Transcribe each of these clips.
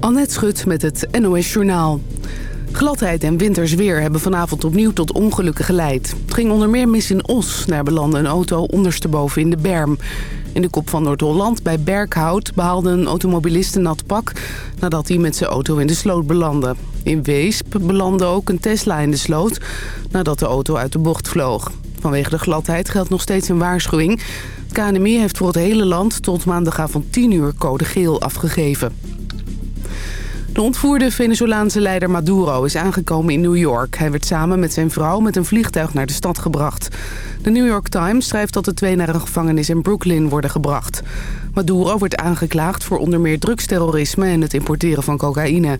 Annette Schut met het NOS Journaal. Gladheid en winters weer hebben vanavond opnieuw tot ongelukken geleid. Het ging onder meer mis in Os. Daar belandde een auto ondersteboven in de berm. In de kop van Noord-Holland bij Berkhout behaalde een automobilist een nat pak... nadat hij met zijn auto in de sloot belandde. In Weesp belandde ook een Tesla in de sloot nadat de auto uit de bocht vloog. Vanwege de gladheid geldt nog steeds een waarschuwing. Het KNMI heeft voor het hele land tot maandagavond 10 uur code geel afgegeven. De ontvoerde Venezolaanse leider Maduro is aangekomen in New York. Hij werd samen met zijn vrouw met een vliegtuig naar de stad gebracht. De New York Times schrijft dat de twee naar een gevangenis in Brooklyn worden gebracht. Maduro wordt aangeklaagd voor onder meer drugsterrorisme en het importeren van cocaïne.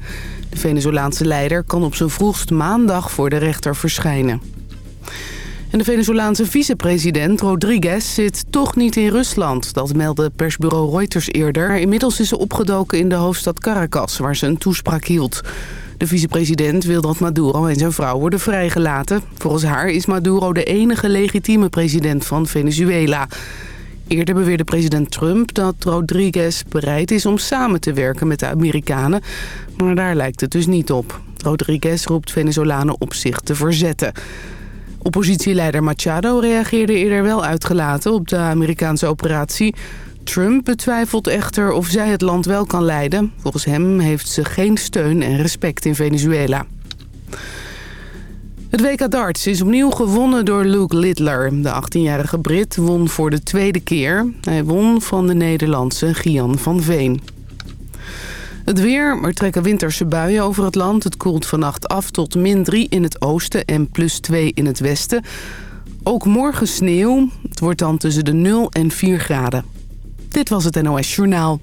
De Venezolaanse leider kan op zijn vroegst maandag voor de rechter verschijnen. En de Venezolaanse vicepresident Rodriguez zit toch niet in Rusland. Dat meldde persbureau Reuters eerder. Inmiddels is ze opgedoken in de hoofdstad Caracas, waar ze een toespraak hield. De vicepresident wil dat Maduro en zijn vrouw worden vrijgelaten. Volgens haar is Maduro de enige legitieme president van Venezuela. Eerder beweerde president Trump dat Rodriguez bereid is om samen te werken met de Amerikanen. Maar daar lijkt het dus niet op. Rodriguez roept Venezolanen op zich te verzetten. Oppositieleider Machado reageerde eerder wel uitgelaten op de Amerikaanse operatie. Trump betwijfelt echter of zij het land wel kan leiden. Volgens hem heeft ze geen steun en respect in Venezuela. Het WK darts is opnieuw gewonnen door Luke Littler. De 18-jarige Brit won voor de tweede keer. Hij won van de Nederlandse Gian van Veen. Het weer, er trekken winterse buien over het land. Het koelt vannacht af tot min 3 in het oosten en plus 2 in het westen. Ook morgen sneeuw. Het wordt dan tussen de 0 en 4 graden. Dit was het NOS Journaal.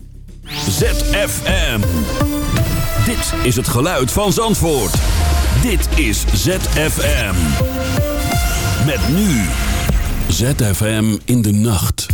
ZFM. Dit is het geluid van Zandvoort. Dit is ZFM. Met nu. ZFM in de nacht.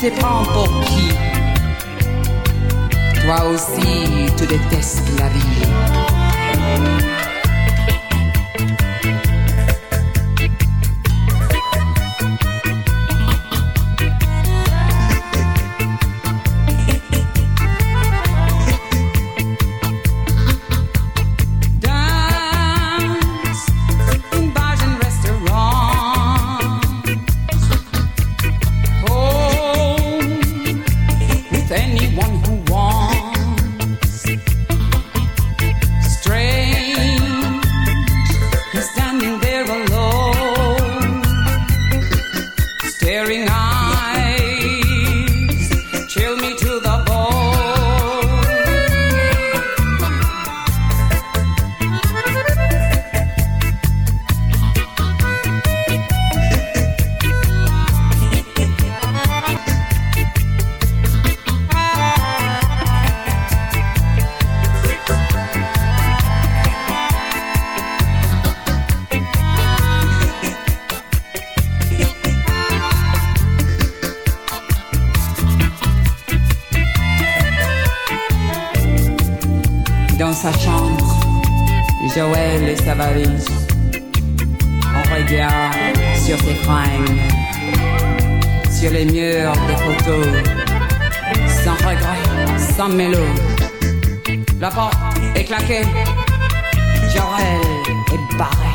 te prends pour qui? Toi aussi, tu détestes la vie. Sur ses fringues, sur les murs des photos, sans regret, sans mélo. La porte est claquée, Joël est barré.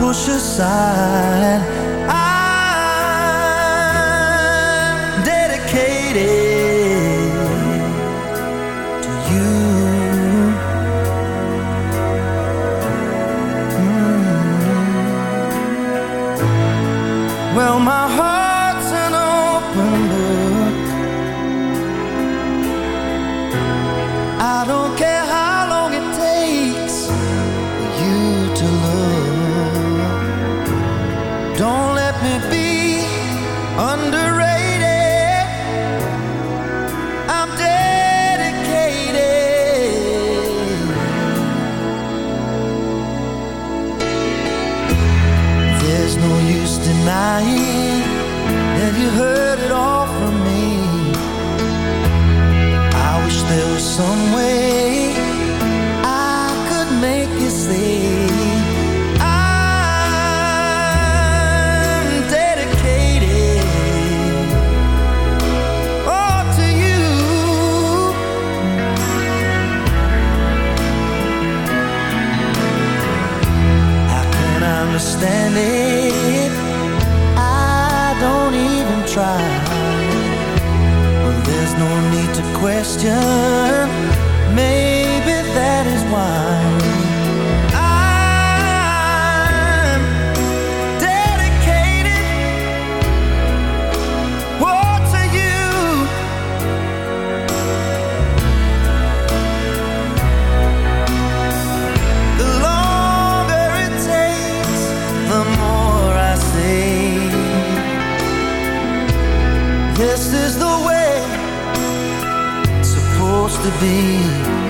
Push aside. Question. To be.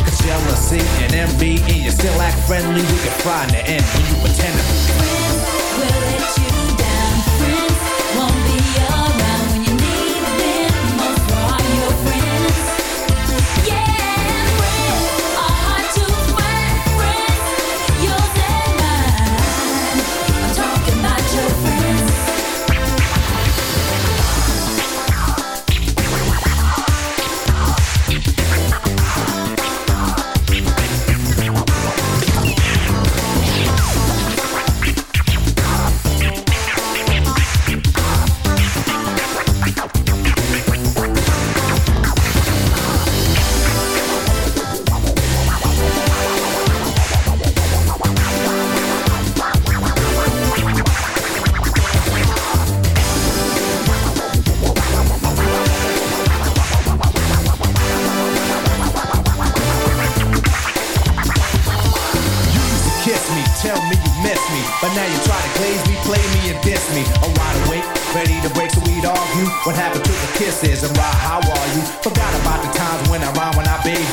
Jealousy and envy, and you still act friendly, you can find the end when you pretend to What happened to the kisses and why? How are you? Forgot about the times when I rhymed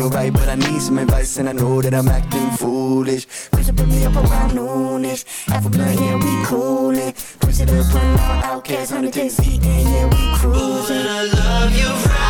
feel right, but I need some advice and I know that I'm acting foolish. Push put me up around noonish. Half a blunt, yeah, we coolin'. Push it up, run out, outcasts. 100 days, yeah, we cruising. And I love you right.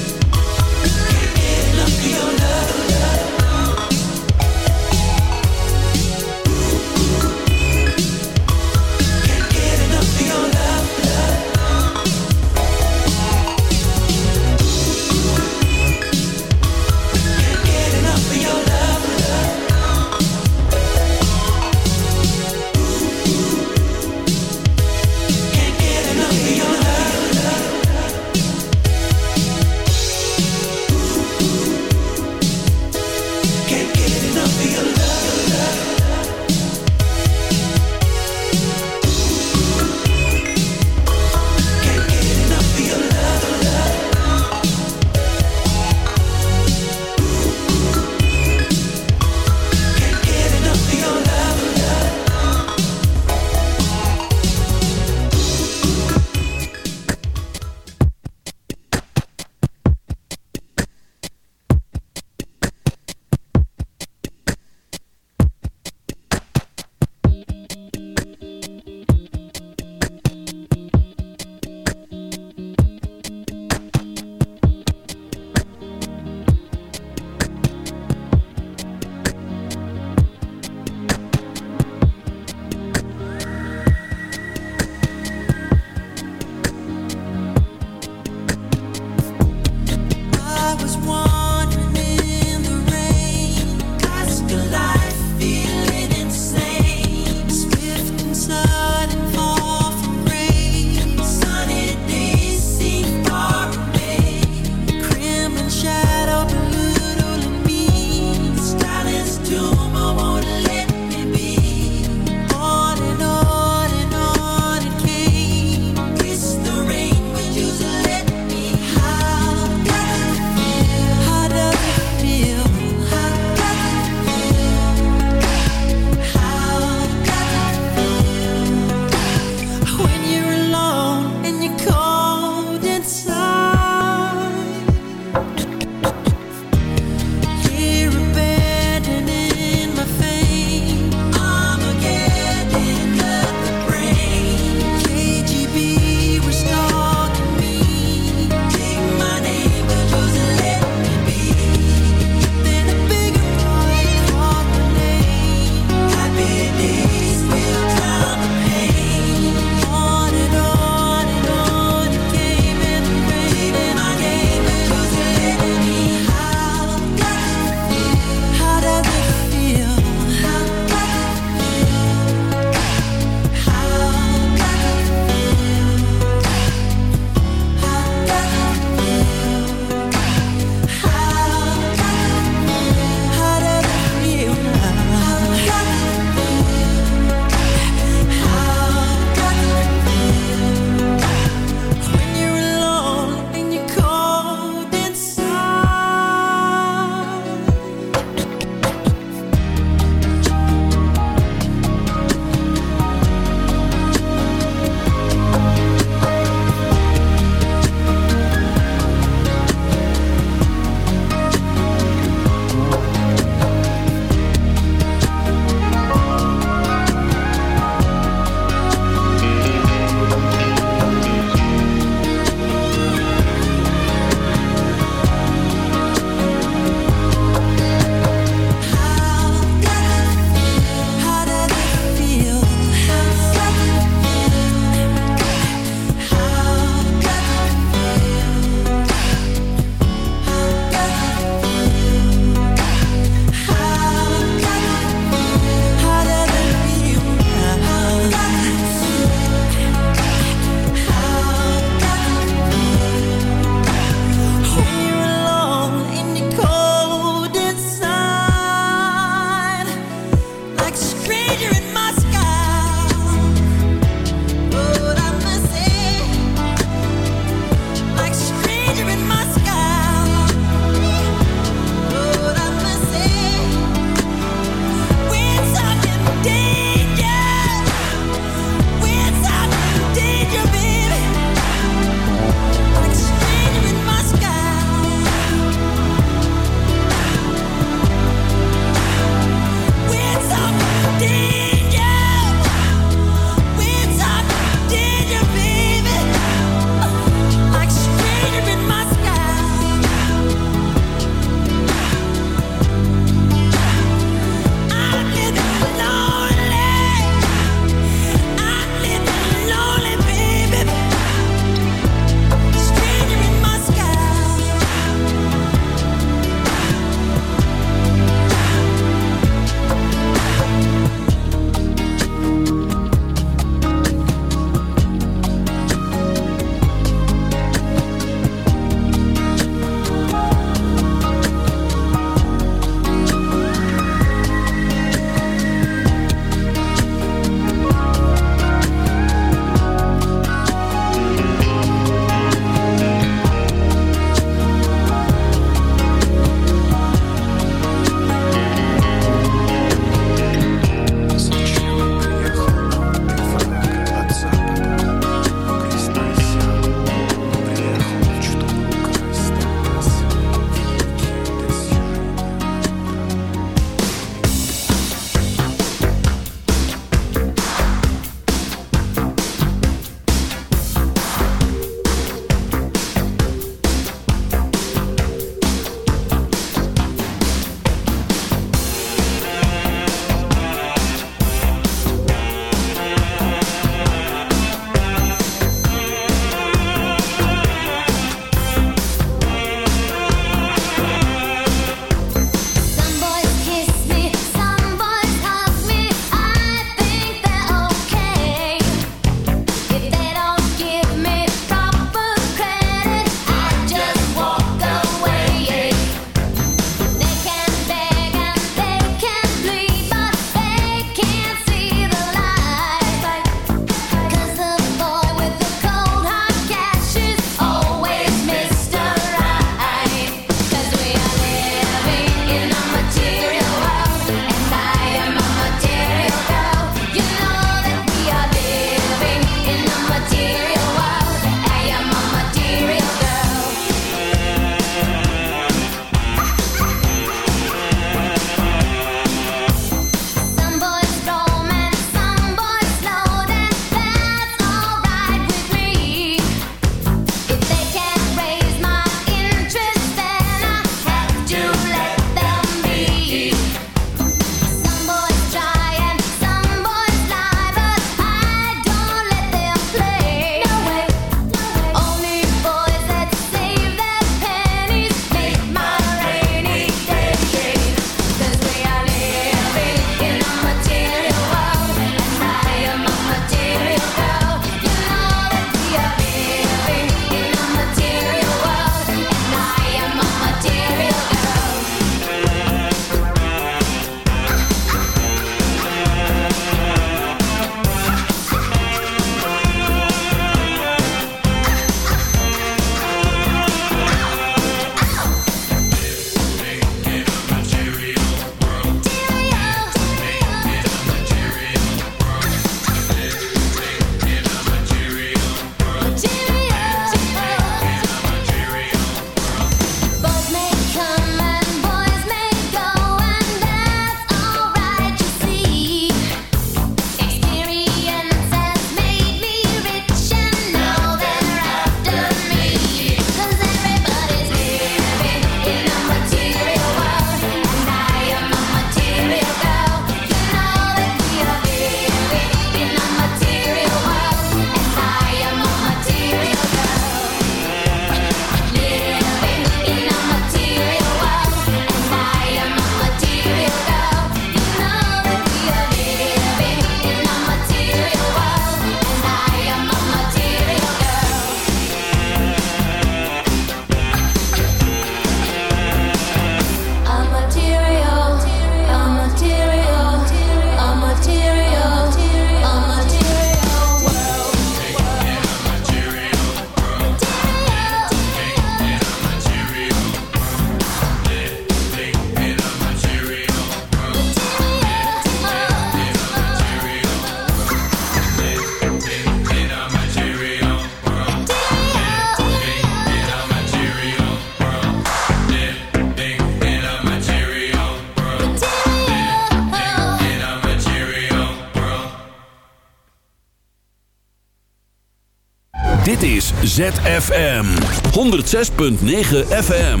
ZFM 106.9 FM.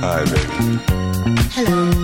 Hi baby. Hello.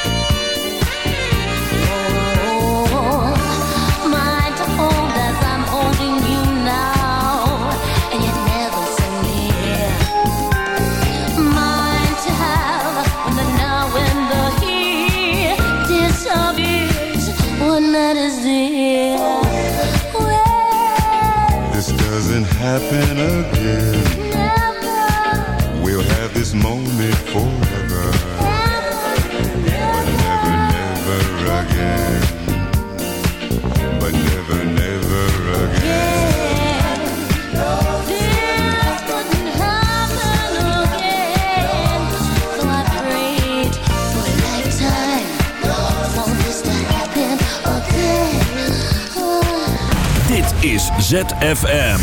is ZFM.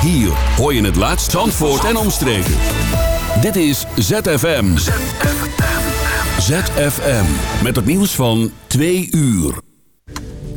Hier hoor je het laatst Zandvoort en omstreken. Dit is ZFM. ZFM. Met het nieuws van 2 uur.